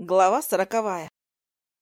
Глава сороковая.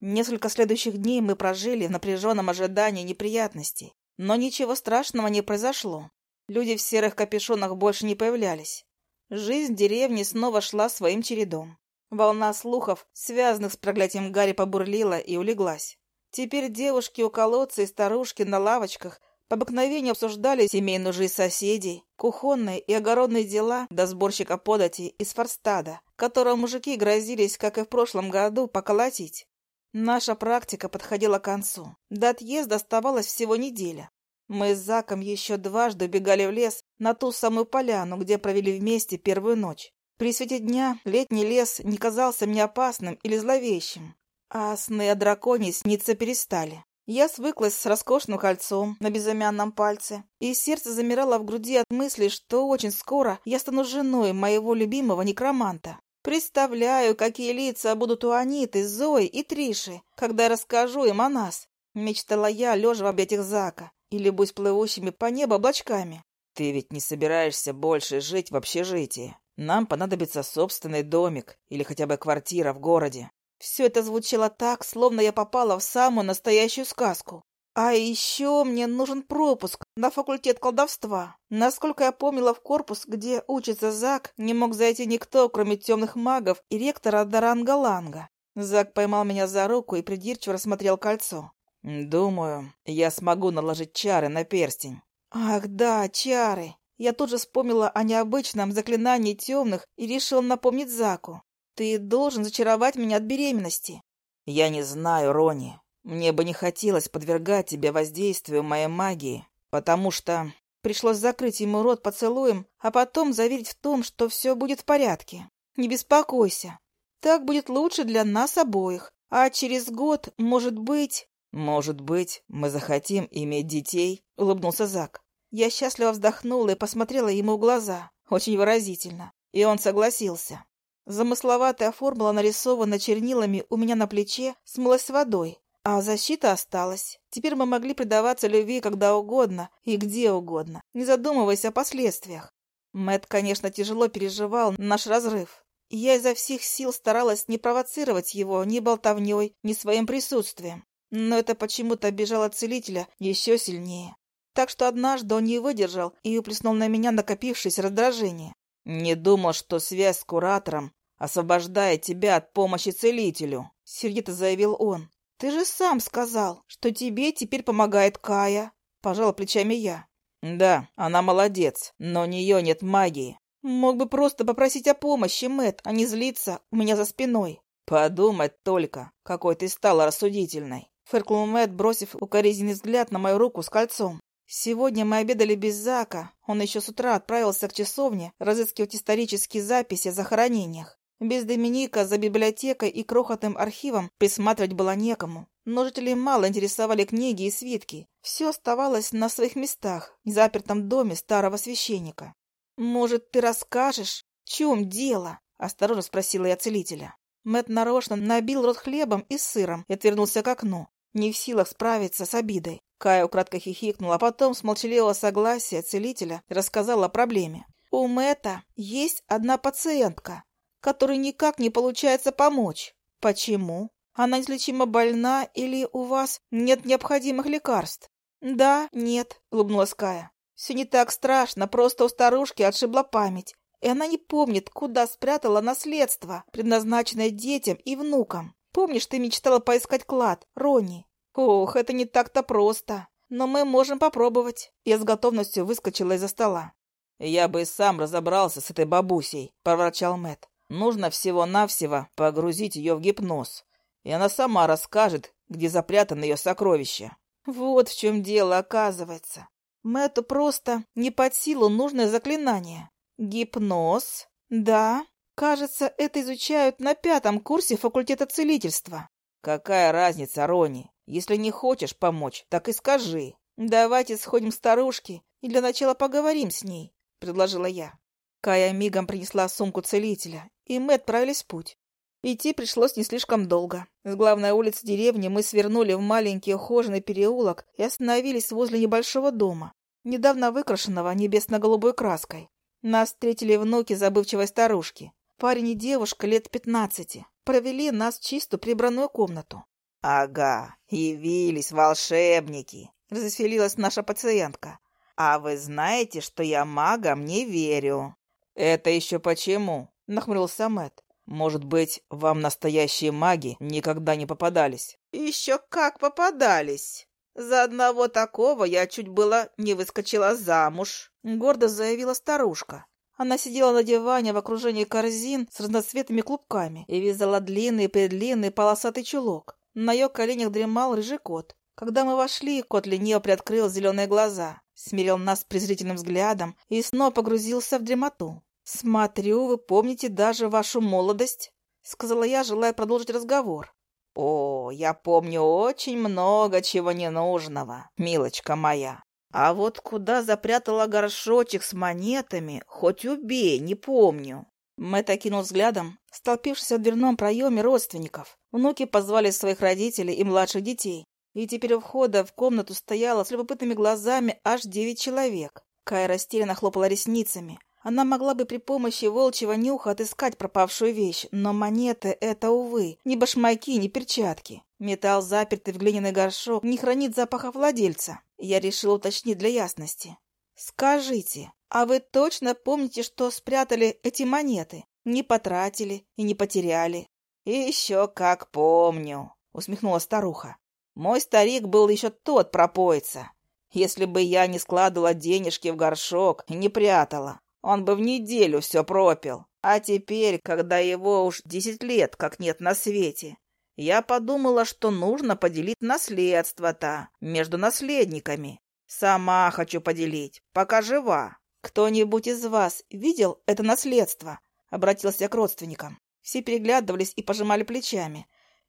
Несколько следующих дней мы прожили в напряженном ожидании неприятностей, но ничего страшного не произошло. Люди в серых капюшонах больше не появлялись. Жизнь в деревне снова шла своим чередом. Волна слухов, связанных с проклятием Гарри, побурлила и улеглась. Теперь девушки у колодца и старушки на лавочках по обыкновению обсуждали семейную жизнь соседей, кухонные и огородные дела до сборщика подати из форстада, которого мужики грозились, как и в прошлом году, поколотить. Наша практика подходила к концу. До отъезда оставалась всего неделя. Мы с Заком еще дважды убегали в лес на ту самую поляну, где провели вместе первую ночь. При свете дня летний лес не казался мне опасным или зловещим, а сны о драконе сниться перестали. Я свыклась с роскошным кольцом на безымянном пальце, и сердце замирало в груди от мысли, что очень скоро я стану женой моего любимого некроманта. Представляю, какие лица будут у Аниты, Зои и Триши, когда я расскажу им о нас. Мечтала я, лежа в объятиях Зака, и любуюсь плывущими по небу облачками. Ты ведь не собираешься больше жить в общежитии. Нам понадобится собственный домик или хотя бы квартира в городе. Все это звучало так, словно я попала в самую настоящую сказку. А еще мне нужен пропуск на факультет колдовства. Насколько я помнила, в корпус, где учится Зак, не мог зайти никто, кроме темных магов и ректора Даранга Ланга. Зак поймал меня за руку и придирчиво рассмотрел кольцо. «Думаю, я смогу наложить чары на перстень». «Ах да, чары!» Я тут же вспомнила о необычном заклинании темных и решил напомнить Заку. Ты должен зачаровать меня от беременности. Я не знаю, Рони. Мне бы не хотелось подвергать тебя воздействию моей магии, потому что... Пришлось закрыть ему рот поцелуем, а потом заверить в том, что все будет в порядке. Не беспокойся. Так будет лучше для нас обоих. А через год, может быть... Может быть, мы захотим иметь детей, улыбнулся Зак. Я счастливо вздохнула и посмотрела ему в глаза, очень выразительно, и он согласился. Замысловатая формула, нарисованная чернилами у меня на плече, смылась водой, а защита осталась. Теперь мы могли предаваться любви когда угодно и где угодно, не задумываясь о последствиях. Мэт, конечно, тяжело переживал наш разрыв. Я изо всех сил старалась не провоцировать его ни болтовней, ни своим присутствием. Но это почему-то обижало целителя еще сильнее. Так что однажды он не выдержал и уплеснул на меня накопившееся раздражение. «Не думал, что связь с куратором освобождает тебя от помощи целителю», — сердито заявил он. «Ты же сам сказал, что тебе теперь помогает Кая», — пожала плечами я. «Да, она молодец, но у нее нет магии». «Мог бы просто попросить о помощи, Мэт, а не злиться у меня за спиной». «Подумать только, какой ты стала рассудительной», — фыркнул Мэт, бросив укоризненный взгляд на мою руку с кольцом. Сегодня мы обедали без Зака. Он еще с утра отправился к часовне разыскивать исторические записи о захоронениях. Без Доминика за библиотекой и крохотным архивом присматривать было некому. Но жителей мало интересовали книги и свитки. Все оставалось на своих местах, в запертом доме старого священника. «Может, ты расскажешь, в чем дело?» – осторожно спросила я целителя. Мэт нарочно набил рот хлебом и сыром и отвернулся к окну, не в силах справиться с обидой. Кая украдко хихикнула, а потом с молчаливого согласия целителя рассказала о проблеме. «У Мэтта есть одна пациентка, которой никак не получается помочь. Почему? Она неизлечимо больна или у вас нет необходимых лекарств?» «Да, нет», — улыбнулась Кая. «Все не так страшно, просто у старушки отшибла память, и она не помнит, куда спрятала наследство, предназначенное детям и внукам. Помнишь, ты мечтала поискать клад, Ронни? Ох, это не так-то просто. Но мы можем попробовать. Я с готовностью выскочила из-за стола. Я бы и сам разобрался с этой бабусей, проворчал Мэт. Нужно всего-навсего погрузить ее в гипноз, и она сама расскажет, где запрятано ее сокровище. Вот в чем дело, оказывается. Мэту просто не под силу нужное заклинание. Гипноз? Да. Кажется, это изучают на пятом курсе факультета целительства. Какая разница, Рони? Если не хочешь помочь, так и скажи. Давайте сходим к старушке и для начала поговорим с ней, предложила я. Кая мигом принесла сумку целителя, и мы отправились в путь. Идти пришлось не слишком долго. С главной улицы деревни мы свернули в маленький ухоженный переулок и остановились возле небольшого дома, недавно выкрашенного небесно-голубой краской. Нас встретили внуки забывчивой старушки. Парень и девушка лет пятнадцати провели нас в чистую прибранную комнату. «Ага, явились волшебники!» — развеселилась наша пациентка. «А вы знаете, что я магам не верю?» «Это еще почему?» — нахмурился Мэтт. «Может быть, вам настоящие маги никогда не попадались?» «Еще как попадались!» «За одного такого я чуть было не выскочила замуж», — гордо заявила старушка. Она сидела на диване в окружении корзин с разноцветными клубками и вязала длинный-предлинный полосатый чулок. На ее коленях дремал рыжий кот. Когда мы вошли, кот лениво приоткрыл зеленые глаза, смирил нас презрительным взглядом и снова погрузился в дремоту. «Смотрю, вы помните даже вашу молодость», — сказала я, желая продолжить разговор. «О, я помню очень много чего ненужного, милочка моя. А вот куда запрятала горшочек с монетами, хоть убей, не помню». Мэтт окинул взглядом столпившихся в дверном проеме родственников. Внуки позвали своих родителей и младших детей. И теперь у входа в комнату стояло с любопытными глазами аж девять человек. Кая растерянно хлопала ресницами. Она могла бы при помощи волчьего нюха отыскать пропавшую вещь, но монеты — это, увы, ни башмаки, ни перчатки. Металл, запертый в глиняный горшок, не хранит запаха владельца. Я решила уточнить для ясности. «Скажите, а вы точно помните, что спрятали эти монеты? Не потратили и не потеряли?» «Еще как помню», — усмехнула старуха. «Мой старик был еще тот пропоица. Если бы я не складывала денежки в горшок и не прятала, он бы в неделю все пропил. А теперь, когда его уж десять лет как нет на свете, я подумала, что нужно поделить наследство-то между наследниками. Сама хочу поделить, пока жива. Кто-нибудь из вас видел это наследство? Обратился к родственникам. Все переглядывались и пожимали плечами.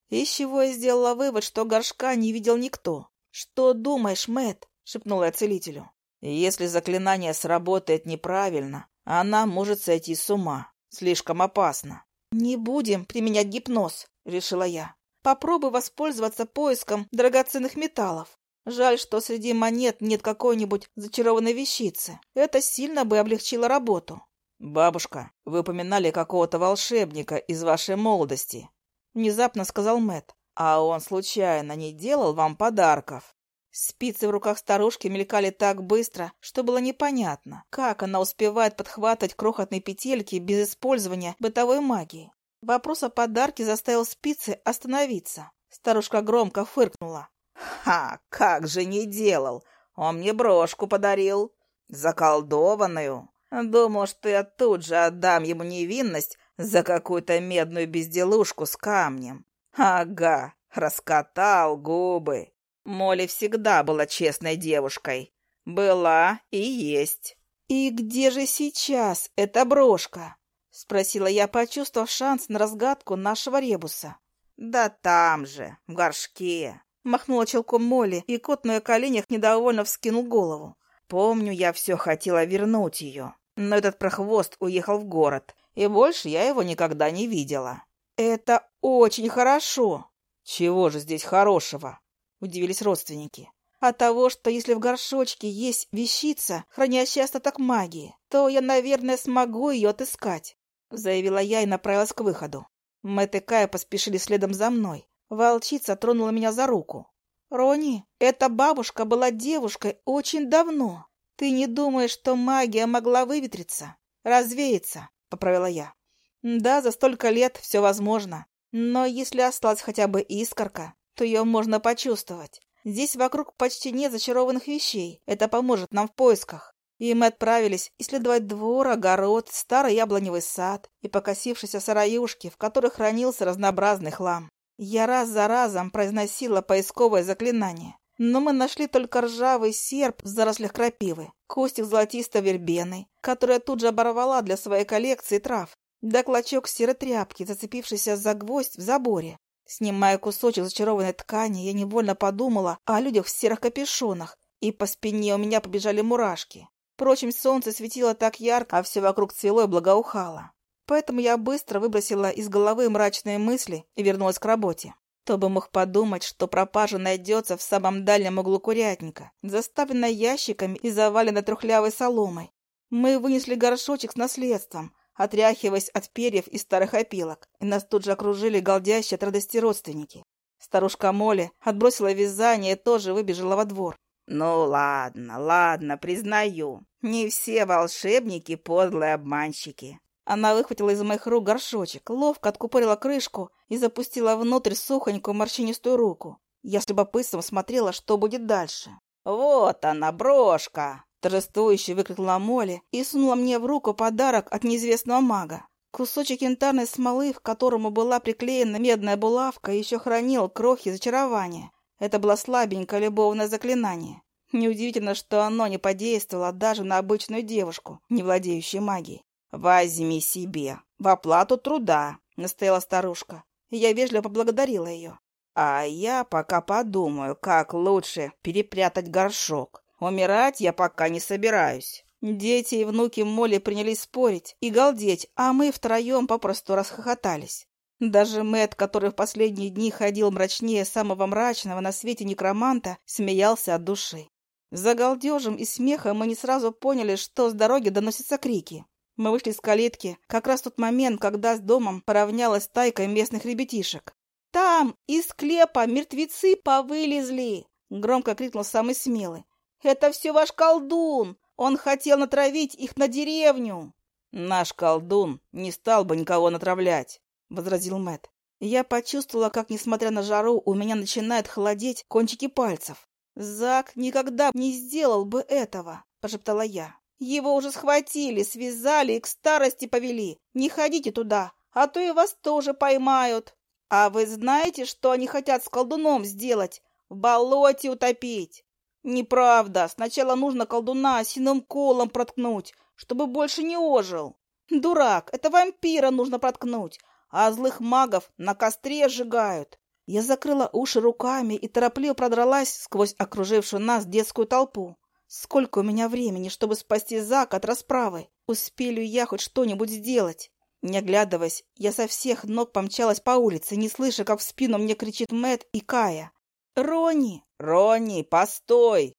Из чего я сделала вывод, что горшка не видел никто. «Что думаешь, Мэт? шепнула я целителю. «Если заклинание сработает неправильно, она может сойти с ума. Слишком опасно». «Не будем применять гипноз», — решила я. Попробуй воспользоваться поиском драгоценных металлов. Жаль, что среди монет нет какой-нибудь зачарованной вещицы. Это сильно бы облегчило работу. «Бабушка, вы упоминали какого-то волшебника из вашей молодости», — внезапно сказал Мэт. «А он случайно не делал вам подарков?» Спицы в руках старушки мелькали так быстро, что было непонятно, как она успевает подхватывать крохотные петельки без использования бытовой магии. Вопрос о подарке заставил спицы остановиться. Старушка громко фыркнула. «Ха, как же не делал! Он мне брошку подарил, заколдованную. Думал, что я тут же отдам ему невинность за какую-то медную безделушку с камнем. Ага, раскатал губы. Молли всегда была честной девушкой. Была и есть». «И где же сейчас эта брошка?» — спросила я, почувствовав шанс на разгадку нашего ребуса. «Да там же, в горшке!» — махнула челком Молли, и кот на ее коленях недовольно вскинул голову. «Помню, я все хотела вернуть ее, но этот прохвост уехал в город, и больше я его никогда не видела». «Это очень хорошо!» «Чего же здесь хорошего?» — удивились родственники. От того, что если в горшочке есть вещица, хранящая остаток магии, то я, наверное, смогу ее отыскать. — заявила я и направилась к выходу. Мэтт и Кая поспешили следом за мной. Волчица тронула меня за руку. «Рони, эта бабушка была девушкой очень давно. Ты не думаешь, что магия могла выветриться? Развеяться?» — поправила я. «Да, за столько лет все возможно. Но если осталась хотя бы искорка, то ее можно почувствовать. Здесь вокруг почти нет зачарованных вещей. Это поможет нам в поисках. И мы отправились исследовать двор, огород, старый яблоневый сад и покосившиеся сараюшки, в которых хранился разнообразный хлам. Я раз за разом произносила поисковое заклинание. Но мы нашли только ржавый серп в зарослях крапивы, кустик золотистой вербены, которая тут же оборвала для своей коллекции трав, да клочок серой тряпки, зацепившийся за гвоздь в заборе. Снимая кусочек зачарованной ткани, я невольно подумала о людях в серых капюшонах, и по спине у меня побежали мурашки. Впрочем, солнце светило так ярко, а все вокруг цвело и благоухало. Поэтому я быстро выбросила из головы мрачные мысли и вернулась к работе. Кто бы мог подумать, что пропажа найдется в самом дальнем углу курятника, заставленной ящиками и заваленной трухлявой соломой. Мы вынесли горшочек с наследством, отряхиваясь от перьев и старых опилок, и нас тут же окружили голдящие от радости родственники. Старушка Молли отбросила вязание и тоже выбежала во двор. «Ну ладно, ладно, признаю. Не все волшебники подлые обманщики». Она выхватила из моих рук горшочек, ловко откупорила крышку и запустила внутрь сухонькую морщинистую руку. Я с любопытством смотрела, что будет дальше. «Вот она, брошка!» Торжествующе выкрикнула Молли и сунула мне в руку подарок от неизвестного мага. Кусочек янтарной смолы, к которому была приклеена медная булавка, еще хранил крохи зачарования. Это было слабенькое любовное заклинание. Неудивительно, что оно не подействовало даже на обычную девушку, не владеющую магией. «Возьми себе, в оплату труда», — настояла старушка. Я вежливо поблагодарила ее. «А я пока подумаю, как лучше перепрятать горшок. Умирать я пока не собираюсь». Дети и внуки Молли принялись спорить и галдеть, а мы втроем попросту расхохотались. Даже Мэт, который в последние дни ходил мрачнее самого мрачного на свете некроманта, смеялся от души. За галдежем и смехом мы не сразу поняли, что с дороги доносятся крики. Мы вышли из калитки, как раз тот момент, когда с домом поравнялась тайка местных ребятишек. «Там из склепа мертвецы повылезли!» — громко крикнул самый смелый. «Это все ваш колдун! Он хотел натравить их на деревню!» «Наш колдун не стал бы никого натравлять!» — возразил Мэт. Я почувствовала, как, несмотря на жару, у меня начинают холодеть кончики пальцев. «Зак никогда не сделал бы этого!» — пошептала я. Его уже схватили, связали и к старости повели. Не ходите туда, а то и вас тоже поймают. А вы знаете, что они хотят с колдуном сделать? В болоте утопить. Неправда. Сначала нужно колдуна осиным колом проткнуть, чтобы больше не ожил. Дурак, это вампира нужно проткнуть, а злых магов на костре сжигают. Я закрыла уши руками и торопливо продралась сквозь окружившую нас детскую толпу. Сколько у меня времени, чтобы спасти Зак от расправы? Успею я хоть что-нибудь сделать? Не оглядываясь, я со всех ног помчалась по улице, не слыша, как в спину мне кричит Мэт и Кая. «Ронни!» «Ронни, постой!»